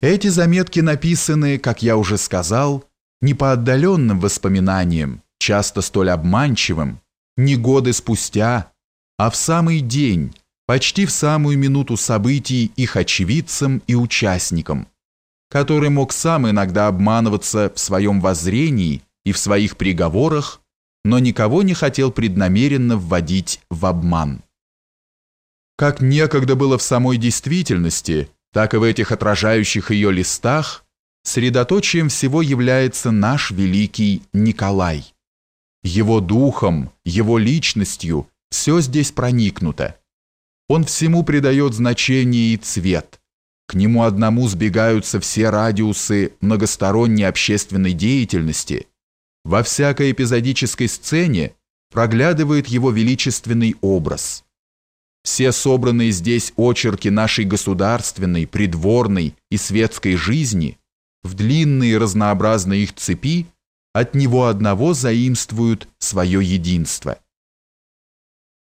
Эти заметки написаны, как я уже сказал, не по отдаленным воспоминаниям, часто столь обманчивым, не годы спустя, а в самый день, почти в самую минуту событий их очевидцам и участникам, который мог сам иногда обманываться в своем воззрении и в своих приговорах, но никого не хотел преднамеренно вводить в обман. Как некогда было в самой действительности – так и в этих отражающих ее листах средоточием всего является наш великий Николай. Его духом, его личностью все здесь проникнуто. Он всему придает значение и цвет. К нему одному сбегаются все радиусы многосторонней общественной деятельности. Во всякой эпизодической сцене проглядывает его величественный образ – все собранные здесь очерки нашей государственной, придворной и светской жизни в длинные разнообразные их цепи от него одного заимствуют свое единство.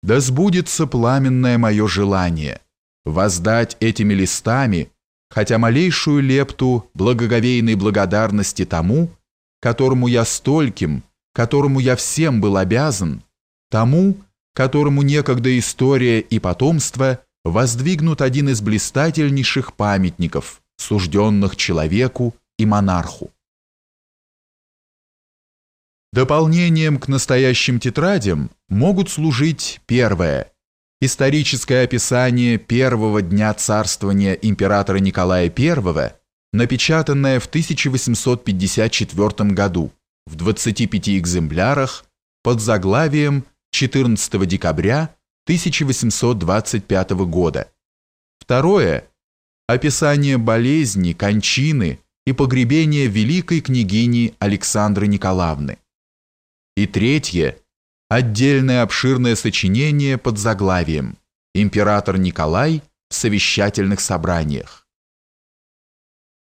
Да сбудется пламенное мое желание воздать этими листами хотя малейшую лепту благоговейной благодарности тому, которому я стольким, которому я всем был обязан, тому, которому некогда история и потомство воздвигнут один из блистательнейших памятников, сужденных человеку и монарху. Дополнением к настоящим тетрадям могут служить первое – историческое описание первого дня царствования императора Николая I, напечатанное в 1854 году в 25 экземплярах под заглавием 14 декабря 1825 года. Второе – описание болезни, кончины и погребения великой княгини Александры Николаевны. И третье – отдельное обширное сочинение под заглавием «Император Николай в совещательных собраниях».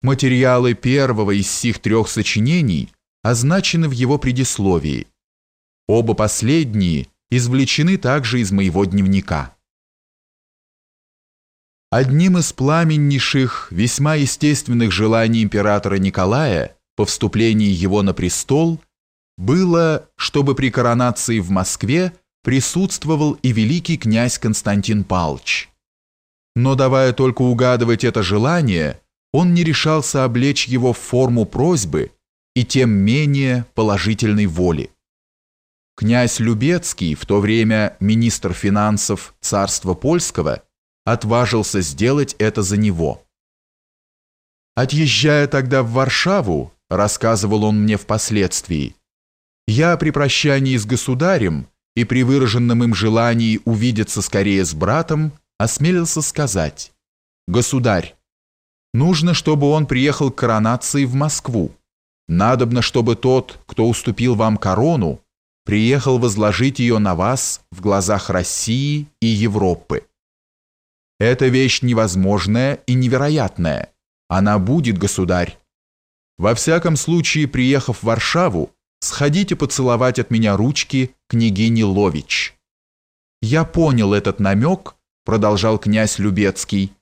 Материалы первого из сих трех сочинений означены в его предисловии. Оба последние – извлечены также из моего дневника. Одним из пламеннейших, весьма естественных желаний императора Николая по вступлении его на престол было, чтобы при коронации в Москве присутствовал и великий князь Константин Палч. Но давая только угадывать это желание, он не решался облечь его в форму просьбы и тем менее положительной воли. Князь Любецкий, в то время министр финансов царства польского, отважился сделать это за него. Отъезжая тогда в Варшаву, рассказывал он мне впоследствии, я при прощании с государем и при выраженном им желании увидеться скорее с братом осмелился сказать «Государь, нужно, чтобы он приехал к коронации в Москву. Надобно, чтобы тот, кто уступил вам корону, приехал возложить ее на вас в глазах России и Европы. Это вещь невозможная и невероятная. Она будет, государь. Во всяком случае, приехав в Варшаву, сходите поцеловать от меня ручки княгини Лович. Я понял этот намек, продолжал князь Любецкий,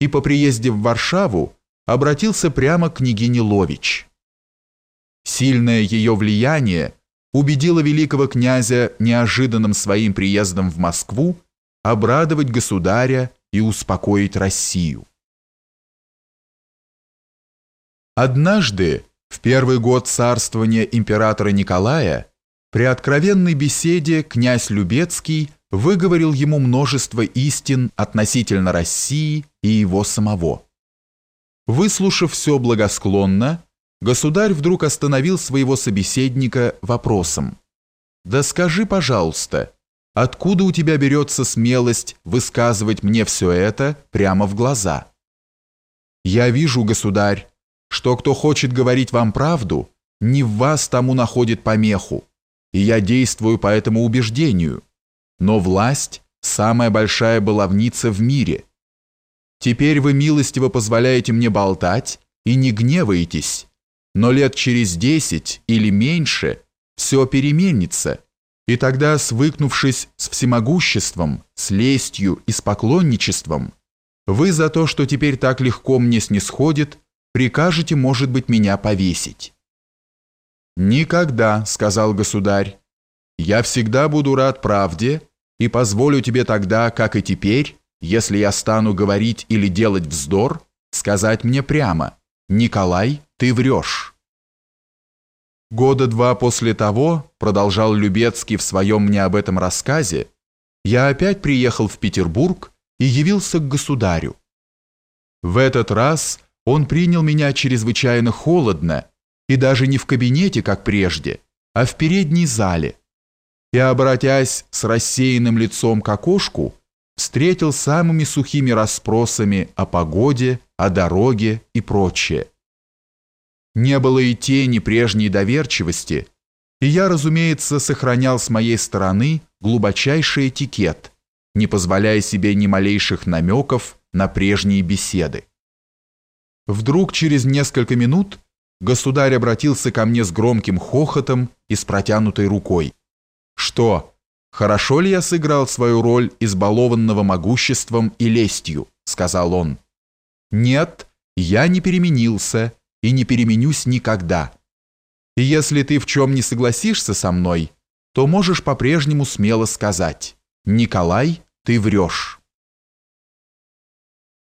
и по приезде в Варшаву обратился прямо к княгине Лович. Сильное ее влияние – убедила великого князя неожиданным своим приездом в Москву обрадовать государя и успокоить Россию. Однажды, в первый год царствования императора Николая, при откровенной беседе князь Любецкий выговорил ему множество истин относительно России и его самого. Выслушав все благосклонно, Государь вдруг остановил своего собеседника вопросом. «Да скажи, пожалуйста, откуда у тебя берется смелость высказывать мне все это прямо в глаза?» «Я вижу, государь, что кто хочет говорить вам правду, не в вас тому находит помеху, и я действую по этому убеждению. Но власть – самая большая баловница в мире. Теперь вы милостиво позволяете мне болтать и не гневаетесь» Но лет через десять или меньше все переменится, и тогда, свыкнувшись с всемогуществом, с лестью и с поклонничеством, вы за то, что теперь так легко мне снисходит, прикажете, может быть, меня повесить». «Никогда», — сказал государь. «Я всегда буду рад правде и позволю тебе тогда, как и теперь, если я стану говорить или делать вздор, сказать мне прямо, Николай, ты врешь». Года два после того, продолжал Любецкий в своем мне об этом рассказе, я опять приехал в Петербург и явился к государю. В этот раз он принял меня чрезвычайно холодно и даже не в кабинете, как прежде, а в передней зале. И, обратясь с рассеянным лицом к окошку, встретил самыми сухими расспросами о погоде, о дороге и прочее. Не было и тени прежней доверчивости, и я, разумеется, сохранял с моей стороны глубочайший этикет, не позволяя себе ни малейших намеков на прежние беседы. Вдруг через несколько минут государь обратился ко мне с громким хохотом и с протянутой рукой. «Что, хорошо ли я сыграл свою роль избалованного могуществом и лестью?» — сказал он. «Нет, я не переменился и не переменюсь никогда. И если ты в чем не согласишься со мной, то можешь по-прежнему смело сказать «Николай, ты врешь».